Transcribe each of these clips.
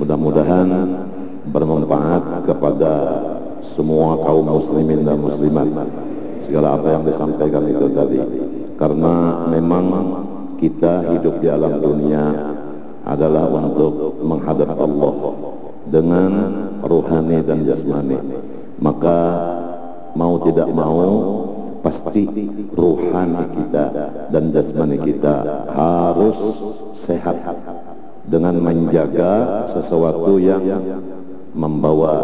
Mudah-mudahan bermanfaat kepada semua kaum muslimin dan muslimat. Segala apa yang disampaikan itu tadi. Karena memang kita hidup di alam dunia adalah untuk menghadap Allah dengan ruhani dan jasmani. Maka mau tidak mau pasti ruhani kita dan jasmani kita harus sehat dengan menjaga sesuatu yang membawa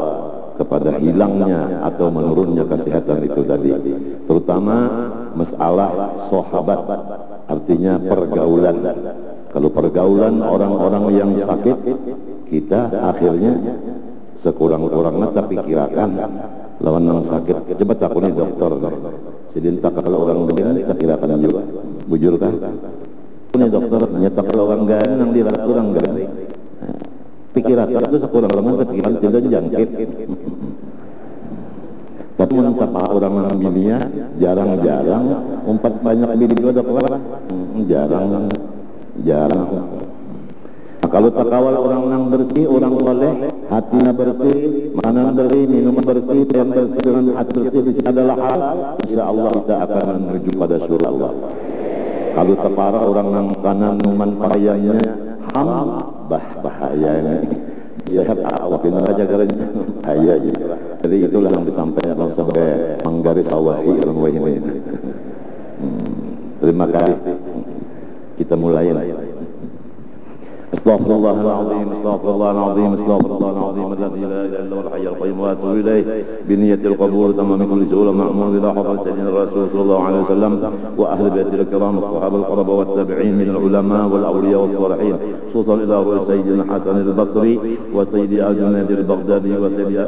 kepada hilangnya atau menurunnya kesehatan itu tadi. Terutama masalah sahabat artinya pergaulan. Kalau pergaulan orang-orang yang sakit kita akhirnya sekurang-kurangnya tapi kirakan lawan yang sakit coba takut nih dokter. Jadi entah kalau orang begini kita kirakan juga. Bujur ini dokter nyetak kalau orang gak yang dirat orang gak pikiran itu sekurang-kurangnya pikiran tidak jangkit. Tapi mencapai orang yang dunia jarang-jarang empat banyak bini juga ada jarang jarang. Nah, kalau tak kawal orang yang bersih orang soleh hatinya bersih mana bersih minum bersih yang bersih dengan hati bersih adalah hal insya Allah kita akan menuju pada surga. Allah kalau terparah orang yang kanan minuman pakaiannya ham bah bahaya ini sehat awak ini raja kerja. Bahaya jadi itulah yang disampaikan sampai menggaris awahi orang ini hmm. terima kasih. Kita mulai استغفر الله العظيم استغفر الله العظيم استغفر الله العظيم الذي لا إله إلا هو الحي القيوم وأتوب إليه بنية القبول تمام كل سهولة مامون إلى حضره سيدنا الرسول صلى الله عليه وسلم وأهل بيته الكرام الصحابة القربى والتابعين من العلماء والأولياء والصالحين خصوصا إلى روح سيدنا الحسن البصري وسيدي الجنيد البغدادي وسيدي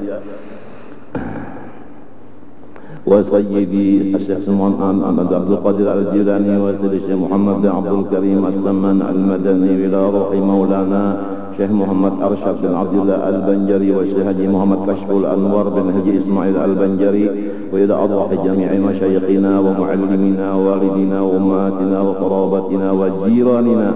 وسيدي الشيخ محمد عبد القادر الجيلاني وسيدي الشيخ محمد بن عبد الكريم السمان المدني إلى روح مولانا شيخ محمد أرشد بن عبد الله البنجري والشيخ محمد كشف الأنور بن هجي إسماعيل البنجري وإلى أرواح جميع مشايخنا ومعلمينا ووالدينا وأمهاتنا وقرابتنا وجيراننا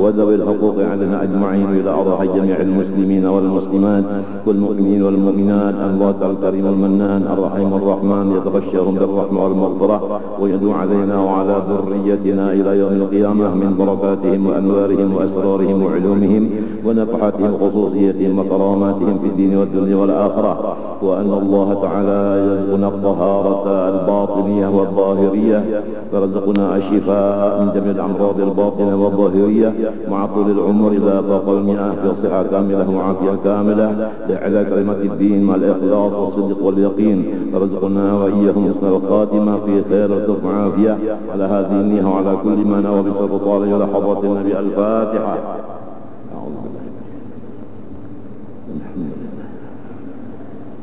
وذوي الحقوق علينا أجمعين إلى أرواح جميع المسلمين والمسلمات والمؤمنين والمؤمنات الله الكريم المنان الرحيم الرحمن يتبشرهم بالرحمة والمغفرة ويدعو علينا وعلى ذريتنا إلى يوم القيامة من بركاتهم وأنوارهم وأسرارهم وعلومهم ونفحاتهم وخصوصيتهم وكراماتهم في الدين والدنيا والآخرة وأن الله تعالى يرزقنا الطهارة الباطنية والظاهرية ورزقنا الشفاء من جميع الأمراض الباطنة والظاهرية مع طول العمر إذا فاق المئة في صحة كاملة وعافية كاملة. لإعلاء كلمة الدين مع الإخلاص والصدق واليقين. ورزقنا وإياهم حسن الخاتمة في خير وسلم وعافية. على هذه النية وعلى كل ما نوى بسر طالب إلى حضرة النبي الفاتحة.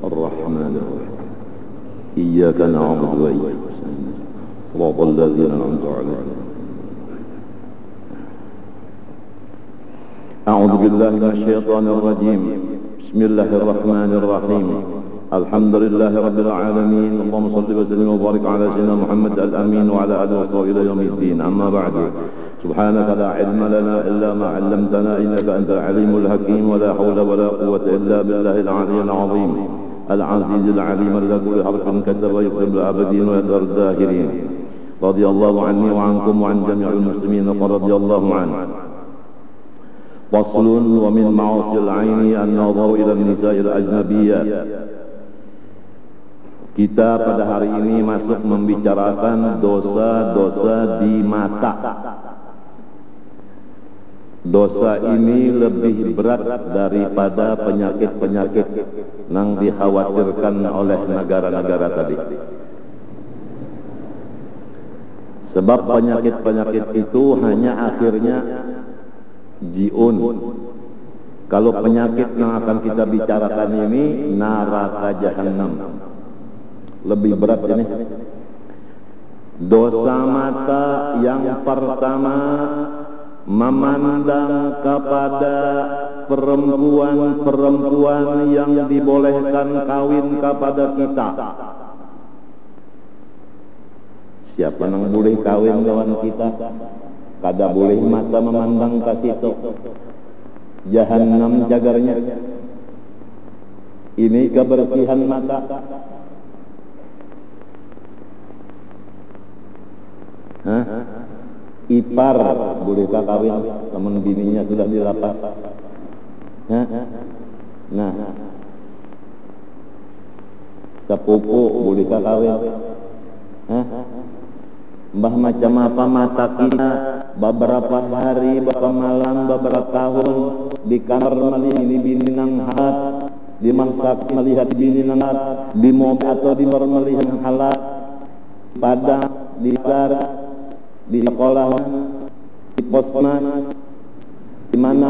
الرحمن الرحيم. إياك نعبد وإياك صراط الذين أنعمت عليهم. أعوذ بالله من الشيطان الرجيم. بسم الله الرحمن الرحيم. الحمد لله رب العالمين. اللهم صل وسلم وبارك على سيدنا محمد الأمين وعلى آله وصحبه إلى يوم الدين. أما بعد. سبحانك لا علم لنا إلا ما علمتنا إنك أنت العليم الحكيم. ولا حول ولا قوة إلا بالله العلي العظيم. العزيز العليم الذي كل حرف كتب يكتب العابدين ويدر الذاكرين رضي الله عني وعنكم وعن جميع المسلمين ورضي الله عنه. فصل ومن معاصي العين النظر إلى النساء الأجنبيات Kita pada hari ini masuk membicarakan dosa-dosa di mata. Dosa ini lebih berat daripada penyakit-penyakit yang dikhawatirkan oleh negara-negara tadi. Sebab penyakit-penyakit itu hanya akhirnya jiun. Kalau penyakit yang akan kita bicarakan ini neraka jahanam. Lebih berat ini. Dosa mata yang pertama memandang kepada perempuan-perempuan yang dibolehkan kawin kepada kita. Siapa yang boleh kawin kawan kita? Kada boleh mata memandang ke situ. Jahannam jagarnya Ini kebersihan mata Hah? Ipar bolehkah kawin Namun bininya sudah dilapas Hah? Nah Sepupu bolehkah kawin Hah? Mbah macam apa mata kita? Beberapa hari, beberapa malam, beberapa tahun di kamar melihat ini bini nang halat, di masak melihat bini nang halat, di mobil atau di bar melihat halat, pada di luar, di sekolah, di posman, di mana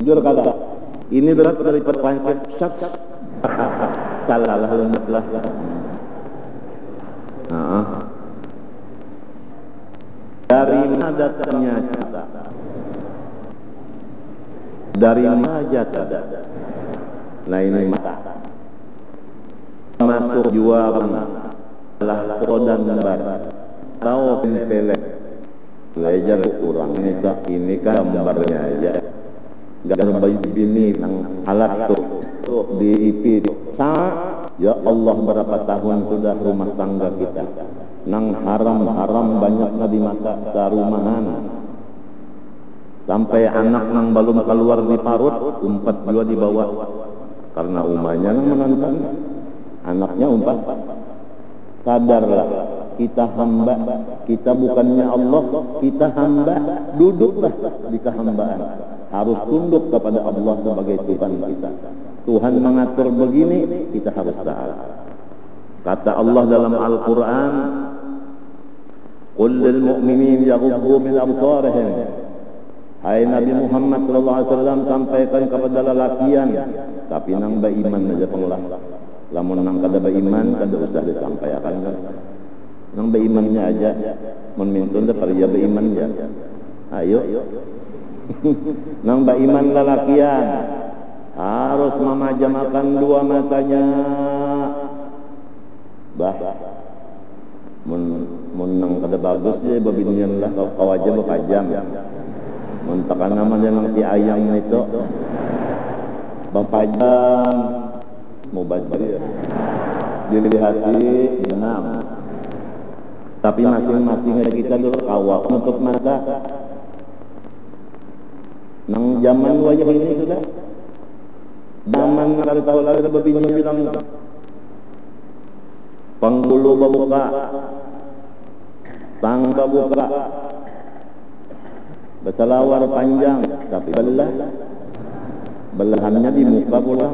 jujur kata ini berat dari pertanyaan syak salah lah lah. Nah, dari mana datangnya cinta? Dari mana jatuh? Nah ini mata. Masuk jualan lah kodan barat. Tahu pelek. Belajar kurang ini tak ini kan gambarnya aja. Gambar bayi bini nang alat tuh di IP. Sa ya Allah berapa tahun sudah rumah tangga kita nang haram-haram banyak di mata sarumahan. Sampai anak nang belum keluar di parut umpat juga dibawa karena umahnya nang menonton anaknya umpat. Sadarlah kita hamba. Kita bukannya Allah kita hamba. Duduklah di kehambaan. Harus tunduk kepada Allah sebagai Tuhan kita. Tuhan mengatur begini kita harus taat Kata Allah dalam Al-Quran Qul lil mu'minin yaghuddu min absarihim. Hai Nabi Muhammad sallallahu alaihi wasallam sampaikan kepada lelakian tapi nang beriman aja pengulah lamun nang kada beriman kada usah disampaikan. Kan nang berimannya aja mun mintun da ya beriman ya. Ayo. Nang beriman lelakian harus memajamakan dua matanya bah. Mun mun nang kada bagus je babinian lah kau kau aja bekajam mun takan nama dia nang ti ayam itu bapajam mau ya dilihat di enam tapi masing-masing kita dulu kawak untuk mata. Nang zaman wajah ini sudah. Zaman kada tahu lagi babinian bilang penghulu berbuka tang berbuka berselawar panjang tapi belah. Belahannya di muka pula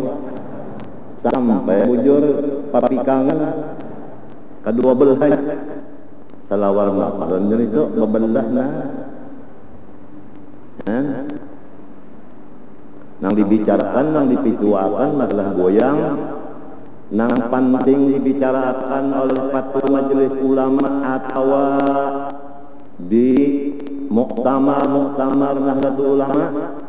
sampai bujur papikangan kedua belahnya selawar dan jadi itu bebelah nah nang dibicarakan nang dipituakan masalah goyang nang penting dibicarakan oleh fatwa majelis ulama atau di muktamar-muktamar Nahdlatul Ulama.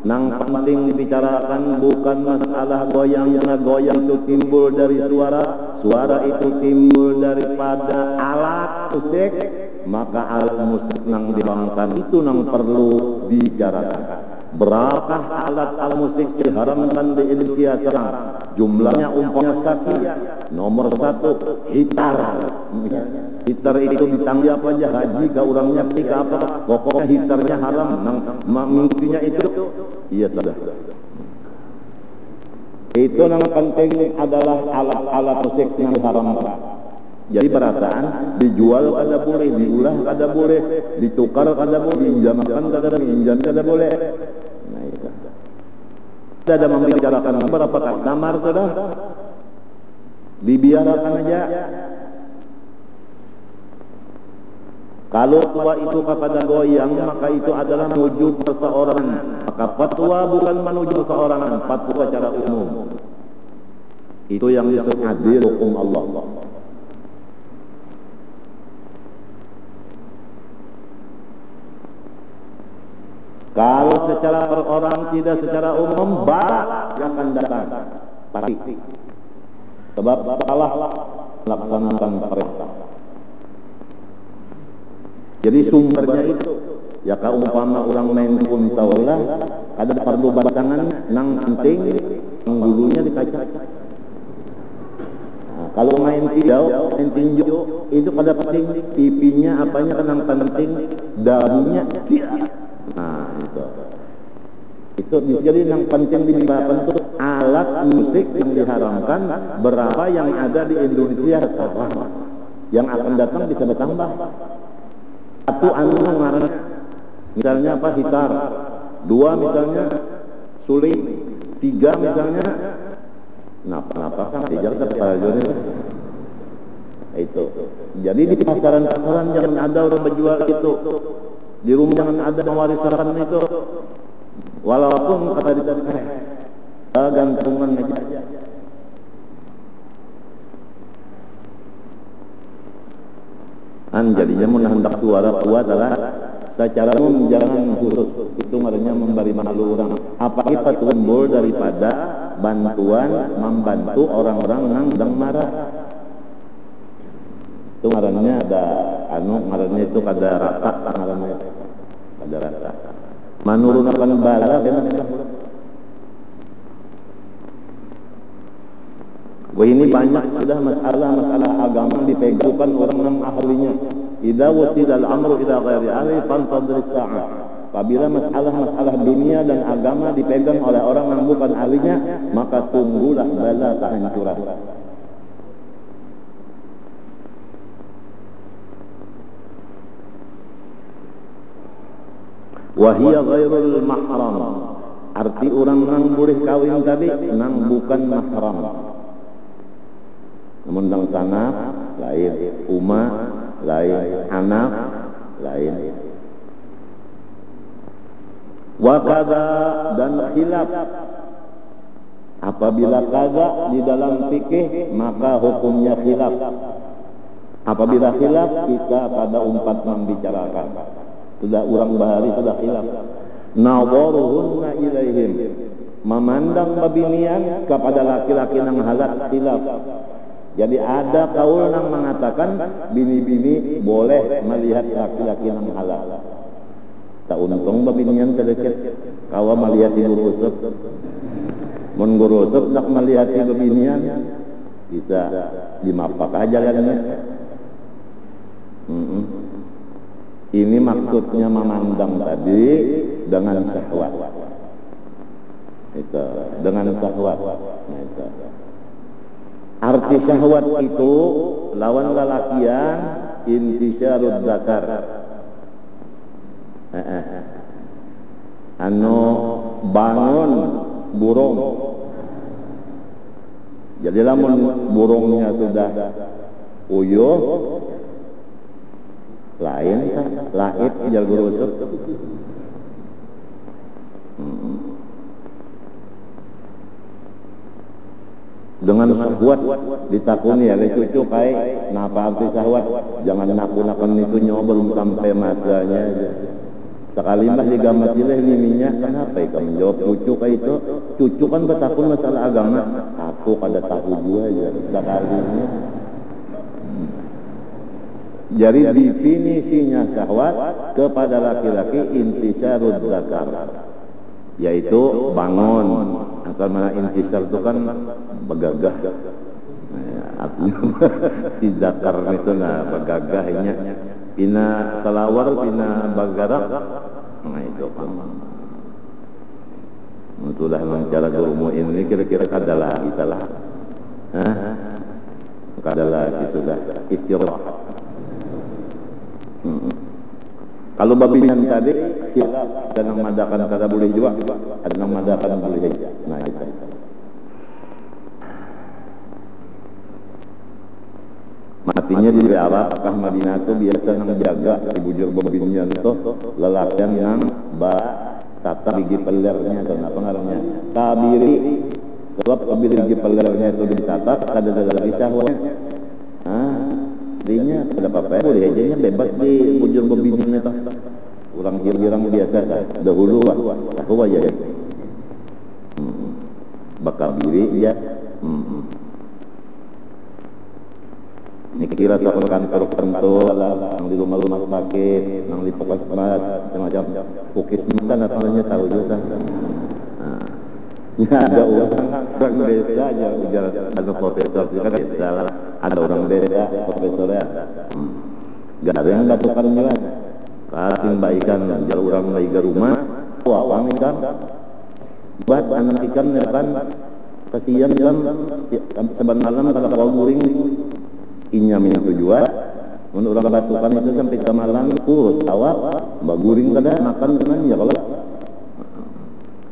Nang penting dibicarakan bukan masalah goyang yang goyang itu timbul dari suara. Suara itu timbul daripada alat musik maka alat musik nang dibangkan itu nang perlu dibicarakan Berapa alat-alat musik diharamkan di Indonesia sekarang? Jumlahnya umpamanya sekian. Nomor satu, gitar. Gitar itu ditanggung apa aja haji ke orangnya tiga apa? Pokoknya gitarnya haram. Nang mengikutinya itu, iya sudah. Itu yang penting adalah alat-alat musik yang diharamkan. Jadi perasaan dijual kada boleh, diulah kada boleh, ditukar kada boleh, diinjamkan kada boleh, diinjam kada boleh. Tidak membicarakan berapa kamar sudah dibiarkan aja. Kalau tua itu kepada goyang maka itu adalah menuju seseorang maka fatwa bukan menuju seseorang fatwa secara umum. Itu yang disebut adil hukum Allah Kalau secara per orang tidak secara umum barat yang akan datang pasti. Sebab salah melaksanakan perintah. Jadi sumbernya itu ya ka umpama orang main pun taulah ada perlu batangan nang penting bulunya dikaca nah, kalau main tinjau main tinju itu pada penting pipinya apanya kan penting daunnya nah itu. Itu jadi yang penting di untuk alat musik yang diharamkan berapa yang ada di Indonesia sekarang. Yang akan datang bisa bertambah. Satu anu ngaran misalnya apa hitar dua misalnya sulit tiga misalnya kenapa kenapa kan tiga kita itu. Jadi di pasaran-pasaran jangan ada orang berjual itu di rumah jangan ada mewarisakan itu. Walaupun kata di gantungan aja an jadinya mun hendak suara kuat adalah secara umum jangan khusus. Itu maknanya memberi malu orang. Apa kita tumbul daripada bantuan membantu orang-orang yang sedang marah itu ngarannya ada anu ngarannya itu kada rata ngarannya kada rata menurunkan bala kan Wah ini banyak sudah masalah-masalah agama dipegangkan orang yang ahlinya. Idza wasida al-amru ila ghairi ahli fantadri sa'ah. Apabila masalah-masalah dunia dan agama dipegang oleh orang yang bukan ahlinya, maka tunggulah bala kehancuran. Wahia ghairul mahram. Arti orang yang boleh kawin tadi, nang bukan mahram. Namun dalam sana lain Uma lain anak lain Wakada dan khilaf Apabila kagak di dalam fikih maka hukumnya khilaf Apabila khilaf kita pada umpat membicarakan Sudah orang bahari sudah khilaf. Nawaruhunna ilaihim. Memandang babinian kepada laki-laki yang halal khilaf. Jadi ada kaul yang mengatakan bini-bini boleh melihat laki-laki yang halal. Tak untung babinian kedekat kawa melihat ibu rusuk. Mun gurusuk nak melihat ibu binian. Bisa. Dimapak aja kan mm -hmm. Ini maksudnya memandang tadi dengan syahwat. Itu dengan syahwat. Nah, itu. Arti syahwat itu lawan lelakian intisyarud zakar. Eh, eh. Anu bangun burung. Jadi lamun burungnya sudah uyuh lain lahir jago rusuk. Hmm. dengan syahwat ditakuni oleh cucu kai napa arti syahwat jangan naku-nakun itu nyawa belum sampai masanya sekali mah digamat ileh minyak kenapa ya kamu jawab cucu kai itu cucu kan bertakun masalah agama aku kada tahu aja sekalinya hmm. Jadi definisinya syahwat kepada laki-laki intisarud zakar yaitu bangun. Asal mana intisar itu kan begagah. Artinya si zakar itu nah begagahnya pina salawar pina bagarak nah itu. Kan itulah cara gurumu ini kira-kira kadalah kita lah kadalah itu dah istirahat kalau babi yang tadi ada yang madakan kata boleh juga. Ada yang madakan boleh. Nah itu. Matinya di Arab, apakah Madinah itu biasa nang jaga di bujur bebinnya itu lelakian yang ba tata gigi pelernya atau apa ngarannya kabiri sebab kabiri gigi pelernya itu ditata ada dalam syahwat ah dinya ada apa apa boleh aja bebas di bujur bebinnya itu orang kira-kira biasa kan dahulu lah. Aku aja ya hmm. bakabiri ya ini kira soal kantor kantor yang di rumah-rumah sakit yang di puskesmas macam pukis kan namanya tahu juga ya ada orang desa aja ujar ada profesor juga kan ada orang desa profesor ya hmm. gak ada yang lakukan juga kasih baikan jalan orang baik ke rumah wah apa kan buat anak ikan ya kan kasihan kan sebenarnya malam kalau kau guring inya minyak tujuan menurut orang batukan itu sampai ke malam kurus awak mbak kada makan dengan ya kalau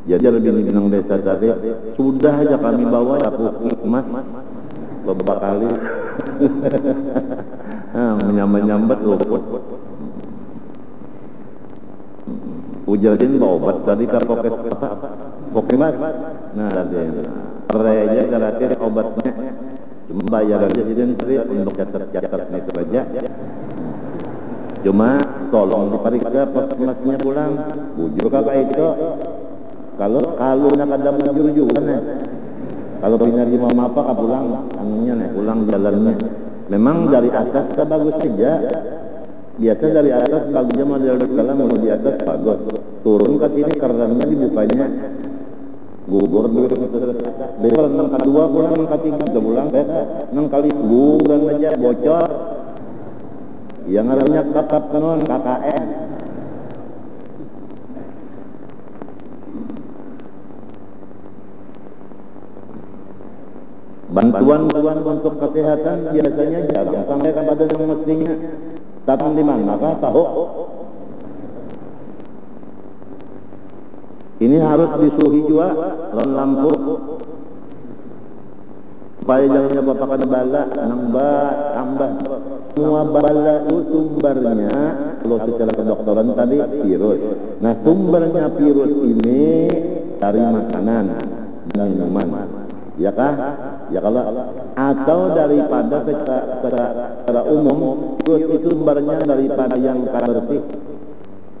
jadi lebih bilang desa tadi sudah aja kami bawa ya emas beberapa kali. Nah, menyambat-nyambat luput ujarin bawa obat tadi karpokes apa? Pokemon nah tadi raya aja obatnya. Cuma bayar aja jadi nanti untuk catat-catat itu aja. Cuma tolong diperiksa pas masnya pulang. Bujur kakak itu kalau kalau nak ada bujur juga nih kalau pindah di mama apa pulang. Anunya nih pulang jalannya. Memang dari atas ke bagus saja. Biasa dari atas bagusnya mau dari kalau di atas bagus turun ke sini karena dibukanya gugur duit besok nang kedua pulang nang ketiga udah pulang nang kali bulan aja bocor. Yang namanya kakap kanon KKN bantuan-bantuan untuk kesehatan biasanya jarang. Sampai kepada yang mestinya. Datang di mana kah tahu? Ini harus disuhi juga lawan lampu. Supaya jangan bapak kena bala nambah tambah. Semua bala itu sumbernya kalau secara kedokteran tadi virus. Nah sumbernya virus ini dari makanan dan minuman. Ya kah ya kalau atau daripada secara, secara, secara umum virus itu sumbernya daripada yang bersih.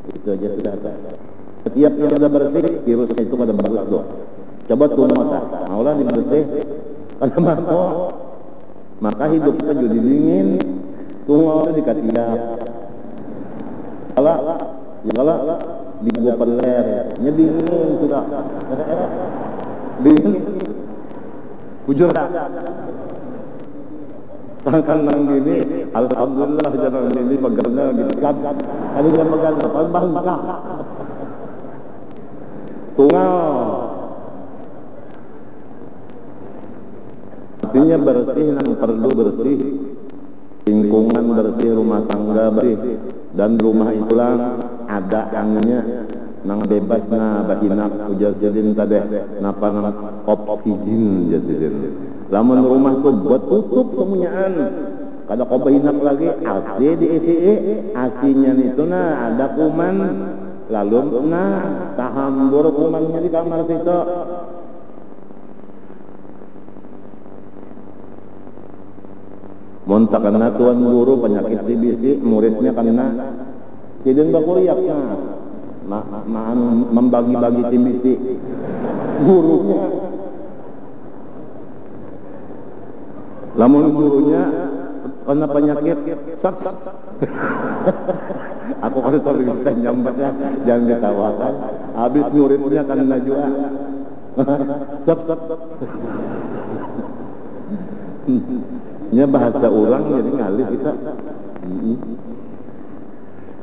Itu aja sudah ada setiap yang sudah bersih virusnya itu pada bagus tuh coba tuh mata maulah bersih. Pada mata maka hidup kita jadi dingin. Tuh mau dikasih ya. Kalau ya kalau di gua peler dingin sudah dingin bujur Tangkan nang gini, Alhamdulillah jangan ini pegarnya gitu kan. Kali dia pegang apa bangka tunggal artinya bersih yang perlu bersih. Lingkungan bersih rumah tangga bersih. Dan rumah itulah ada anginnya nang bebas na bahinak ujar jadin tadi napa nang oksigen jadin. Lamun rumah tuh buat tutup semuanyaan kada kau bahinak lagi AC di ECE AC-nya itu nah ada kuman. Lalu nah tahambur kumannya di kamar situ. Montak kena tuan guru penyakit TBC muridnya kena. Sidin bakuriak nah ma, ma, membagi-bagi TBC gurunya. Lamun gurunya kena penyakit sak aku kalau tahu bisa nyambatnya jangan ditawakan. Habis muridnya kan najwa sep sep nya bahasa orang jadi ngalih kita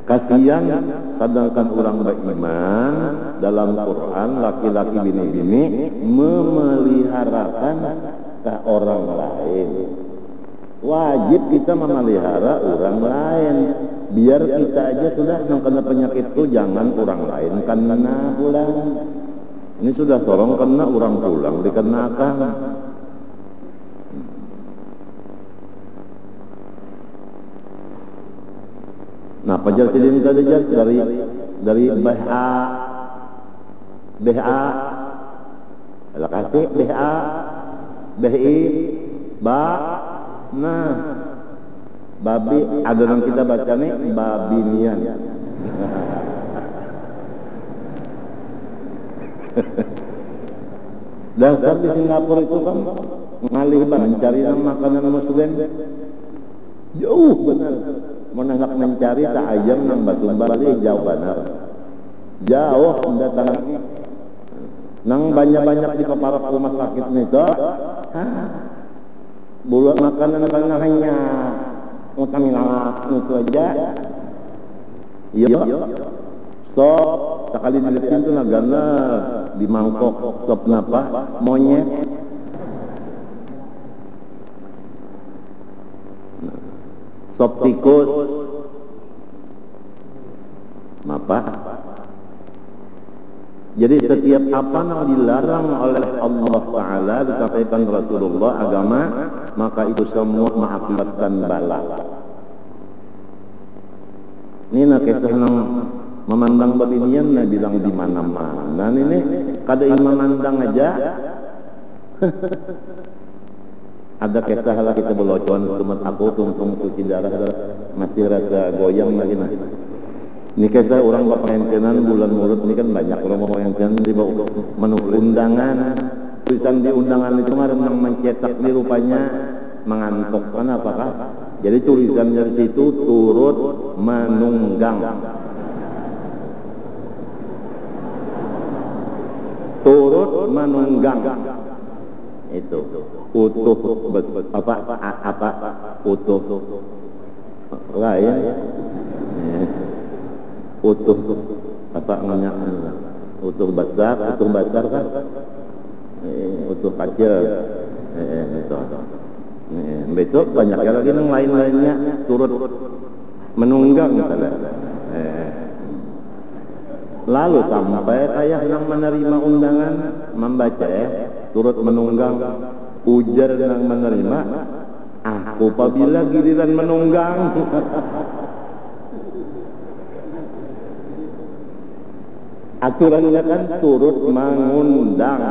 kasihan sedangkan orang beriman dalam Quran laki-laki bini-bini memeliharakan ke orang lain. Wajib kita memelihara orang lain. Biar kita aja sudah yang kena penyakit itu jangan orang lain kena pulang. Ini sudah sorong kena orang pulang dikenakan Nah, pajar sidin tadi dari dari BHA BHA kasih BHA BHI Ba. Nah Babi ada yang kita baca nih Babinian Dasar di Singapura itu kan Ngalih mencari makanan muslim jauh benar menengak mencari tak ayam nang batu balik jauh benar. Jauh datang nang banyak-banyak di kepala rumah sakit itu bulan makanan karena hanya. Utang itu aja. Iya sop sekali dilihatin itu nagana di mangkok sop napa monyet. Sop tikus apa jadi setiap apa yang dilarang oleh Allah Ta'ala disampaikan Rasulullah agama maka itu semua mengakibatkan bala. Ini nak kisah nang memandang babinian nak bilang di mana-mana. Dan ini kada yang memandang aja ada kisah lah kita belocon teman aku tungtung cuci darah masih rasa goyang lagi nah ini kisah orang bapak pengencenan bulan mulut ini kan banyak orang mau pengencenan di bawah menu undangan. Tulisan di undangan itu kemarin yang mencetak ini rupanya mengantuk. Kan apakah jadi tulisan dari situ turut menunggang. Turut menunggang. Itu. Utuh. Apa? Apa? Utuh. Lain utuh. Apa namanya? Utuh besar utuh besar kan? Eh, utuh kecil. Eh, itu eh, besok banyak lagi yang lain-lainnya turut menunggang misalnya. Eh, lalu sampai ayah yang menerima undangan membaca ya turut menunggang ujar yang menerima aku apabila giliran menunggang aturannya kan turut mengundang.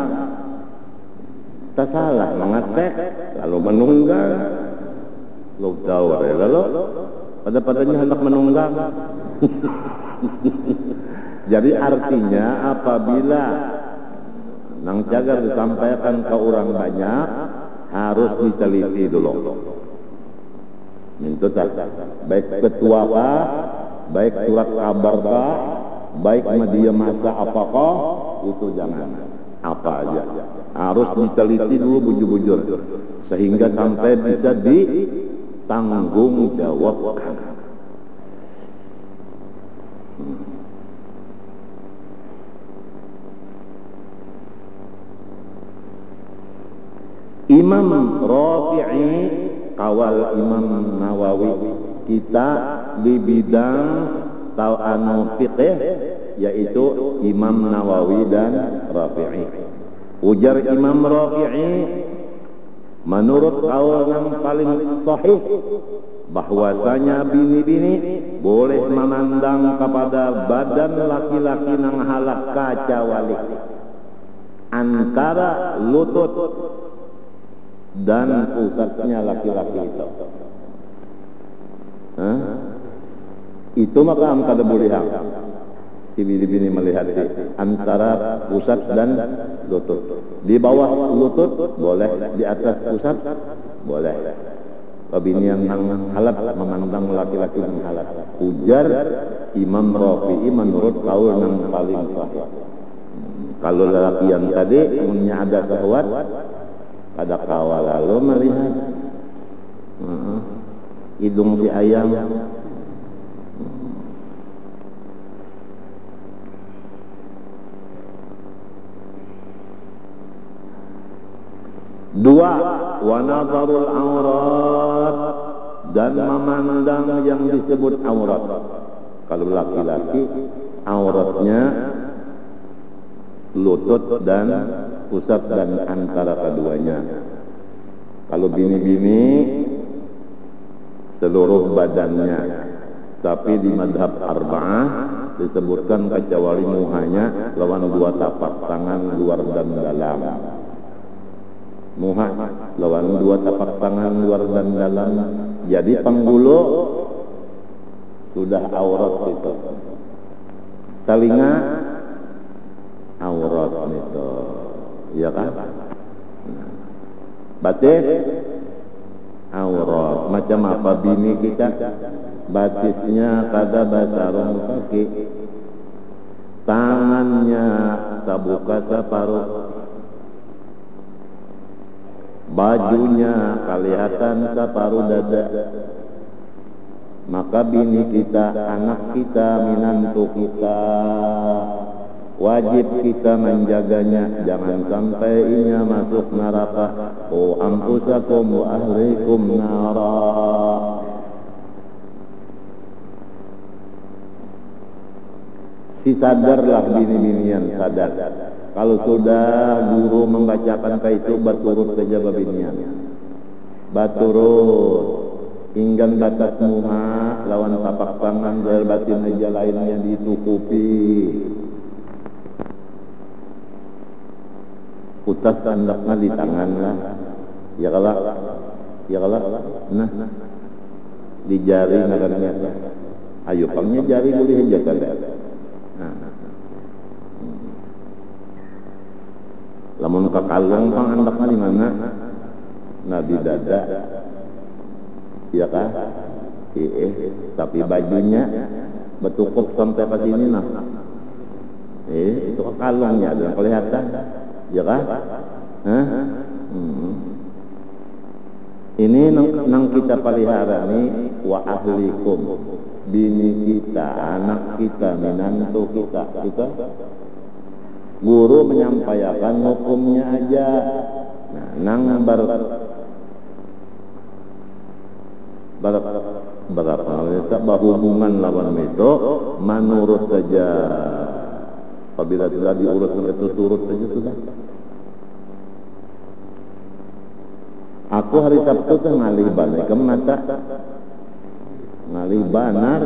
Tak salah mengetek lalu menunggang. Lo tahu ya lalu? Pada padanya hendak menunggang. Jadi artinya apabila nang jaga disampaikan ke orang banyak harus diteliti dulu. Tak? Baik ketua apa baik surat kabar apa baik media masa apakah? Itu jangan. Apa aja. Harus diteliti dulu bujur-bujur. Sehingga sampai bisa ditanggung jawabkan. Imam Rafi'i kawal Imam Nawawi kita di bidang tau anu fiqh yaitu Imam Nawawi dan Rafi'i ujar Imam Rafi'i menurut kaul yang paling sahih bahwasanya bini-bini boleh memandang kepada badan laki-laki nang halak kaca walik antara lutut dan pusatnya laki-laki itu. Hah? Itu maka kada boleh si bini-bini melihat di antara pusat dan lutut. Di bawah lutut boleh, di atas pusat boleh. Bini yang halal memandang laki-laki yang halal. Ujar Imam Rafi'i menurut kaul yang paling sahih. Kalau lelaki yang tadi punya ada syahwat, pada kawal lalu melihat hidung si ayam Dua, wanazarul aurat dan memandang yang disebut aurat. Kalau laki-laki, auratnya lutut dan pusat dan antara keduanya. Kalau bini-bini seluruh badannya, tapi di madhab arba'ah disebutkan kecuali muhanya lawan dua tapak tangan luar dan dalam. Muha lawan dua tapak tangan luar dan dalam. Jadi penggulu sudah aurat itu. Telinga aurat itu. Ya kan? Batin aurat macam apa bini kita batisnya kada basarung kaki tangannya sabuka separuh bajunya kelihatan separuh dada maka bini kita anak kita minantu kita wajib kita menjaganya. Jangan sampai inya masuk neraka. Oh ampusakum wa ahlikum nara. Si sadarlah bini-binian sadar kalau sudah guru membacakan kayak itu baturut saja babinian baturut inggan batas muha lawan tapak tangan dari batin meja lainnya ditutupi utas tandaknya di tangan lah ya kalau ya kalau nah di jari ngarannya. Ayo pangnya jari boleh aja kada nah. Lamun kakalong pang andaknya di mana nah di dada ya kah eh tapi bajunya betukup sampai ke sini nah eh itu kalongnya ada kelihatan Ya kan? Hah? Hmm. Ini nang, nang kita pelihara ni wa ahlikum bini kita, anak kita, menantu kita, kita guru menyampaikan hukumnya aja. Nah, nang bar bar berapa kita berhubungan lawan itu menurut saja. Apabila sudah diurut itu turut saja sudah. Aku hari Sabtu tu ngalih balik ke mata. Ngalih banar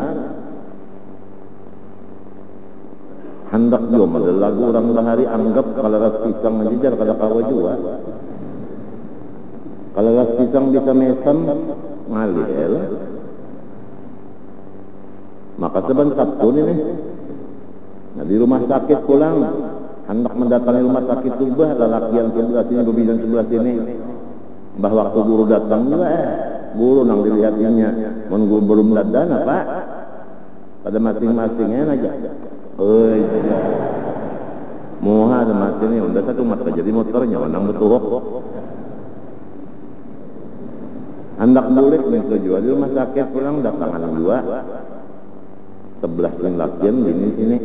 hendak jom ada lagu orang bahari anggap kalau ras pisang menjejar kalau kawa jua. Kalau ras pisang bisa mesem ngalih el maka sebentar Sabtu ni nah di rumah sakit pulang hendak mendatangi rumah sakit tubah lelaki yang sebelah sini berbidan sebelah sini. Bah waktu guru datang juga eh. Guru nang dilihatnya menunggu belum datang apa pada masing-masingnya aja oi muha ada ini udah satu mata jadi motornya orang betul hendak bulik itu juga di rumah sakit pulang datangan dua. Sebelah yang lakian ini sini.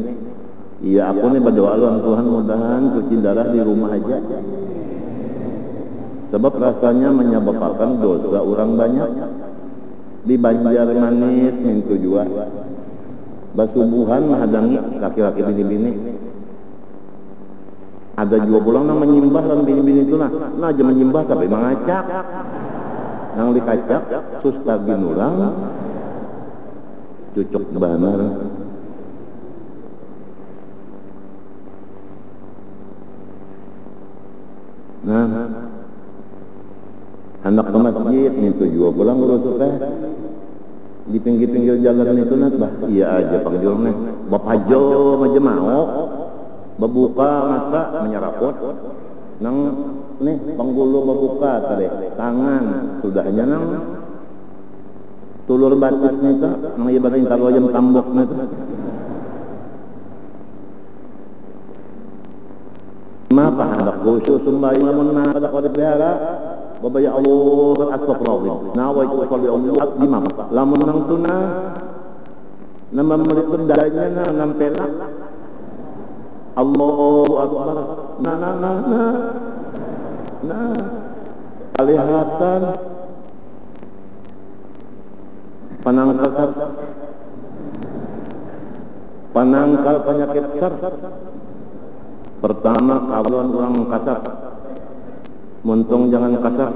Iya aku nih berdoa luang Tuhan mudahan cuci darah di rumah aja. Sebab rasanya menyebabkan dosa orang banyak. Di Banjar Manis itu juga Basubuhan menghadangi laki-laki bini-bini. Ada juga pulang yang menyimbah dan bini-bini itu nah Nah aja menyimbah tapi mengacak. Yang dikacak Sustagin orang. Cucuk banar Nah, anak ke masjid itu juga pulang urus teh di pinggir-pinggir jalan itu nak bah iya aja panggil nih bapak jo aja mau berbuka mata menyerapot nang nih panggulu berbuka tadi. Tangan sudahnya nang tulur batas nih tak nang ibaratnya kalau jam tambok nih tak Mapa hendak khusus sembahyang namun nak ada kau dipelihara babaya Allah astagfirullah. Nawai tu Allah lima lamun nang tuna nama murid bendanya na nam pela Allahu akbar. Na na na na. Na. Alihatan panangkal panangkal penyakit sar. Pertama kawan orang kasar Muntung jangan kasar